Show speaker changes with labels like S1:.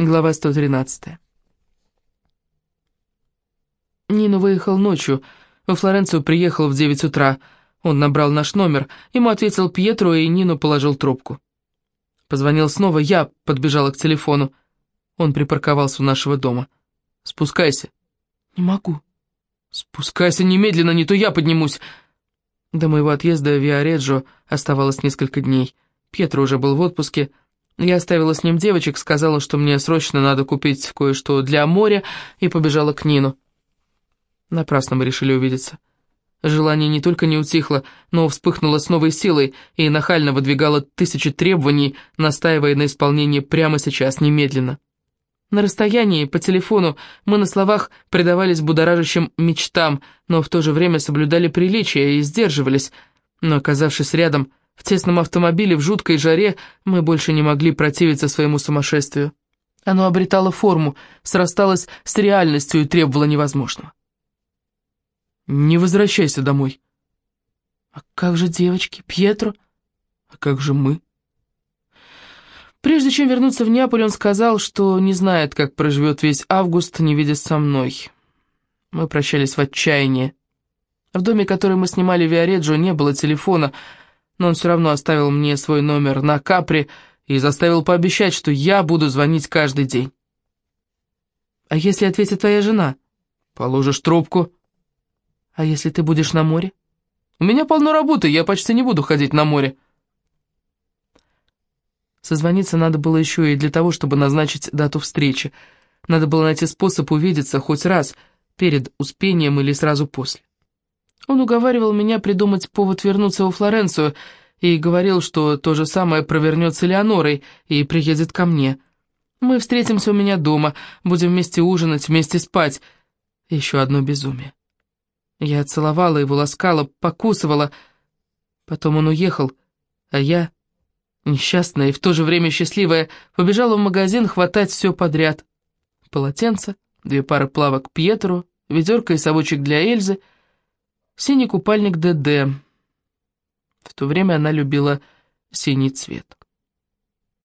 S1: Глава 113. Нина выехал ночью. Во Флоренцию приехал в 9 утра. Он набрал наш номер. Ему ответил Пьетро, и Нину положил трубку. Позвонил снова, я подбежала к телефону. Он припарковался у нашего дома. «Спускайся». «Не могу». «Спускайся немедленно, не то я поднимусь». До моего отъезда в Виареджо оставалось несколько дней. Пьетро уже был в отпуске. Я оставила с ним девочек, сказала, что мне срочно надо купить кое-что для моря, и побежала к Нину. Напрасно мы решили увидеться. Желание не только не утихло, но вспыхнуло с новой силой и нахально выдвигало тысячи требований, настаивая на исполнении прямо сейчас, немедленно. На расстоянии, по телефону, мы на словах предавались будоражащим мечтам, но в то же время соблюдали приличия и сдерживались, но, оказавшись рядом, в тесном автомобиле в жуткой жаре мы больше не могли противиться своему сумасшествию. Оно обретало форму, срасталось с реальностью и требовало невозможного. «Не возвращайся домой». «А как же девочки, Пьетро? А как же мы?» Прежде чем вернуться в Неаполь, он сказал, что не знает, как проживет весь август, не видясь со мной. Мы прощались в отчаянии. В доме, который мы снимали в Виареджо, не было телефона, но он все равно оставил мне свой номер на Капри и заставил пообещать, что я буду звонить каждый день. «А если ответит твоя жена?» «Положишь трубку». «А если ты будешь на море?» «У меня полно работы, я почти не буду ходить на море». Созвониться надо было еще и для того, чтобы назначить дату встречи. Надо было найти способ увидеться хоть раз, перед успением или сразу после. Он уговаривал меня придумать повод вернуться во Флоренцию и говорил, что то же самое провернет с Элеонорой и приедет ко мне. Мы встретимся у меня дома, будем вместе ужинать, вместе спать. Еще одно безумие. Я целовала его, ласкала, покусывала. Потом он уехал, а я, несчастная и в то же время счастливая, побежала в магазин хватать все подряд. Полотенце, две пары плавок Пьетру, ведерко и совочек для Эльзы — синий купальник ДД. В то время она любила синий цвет.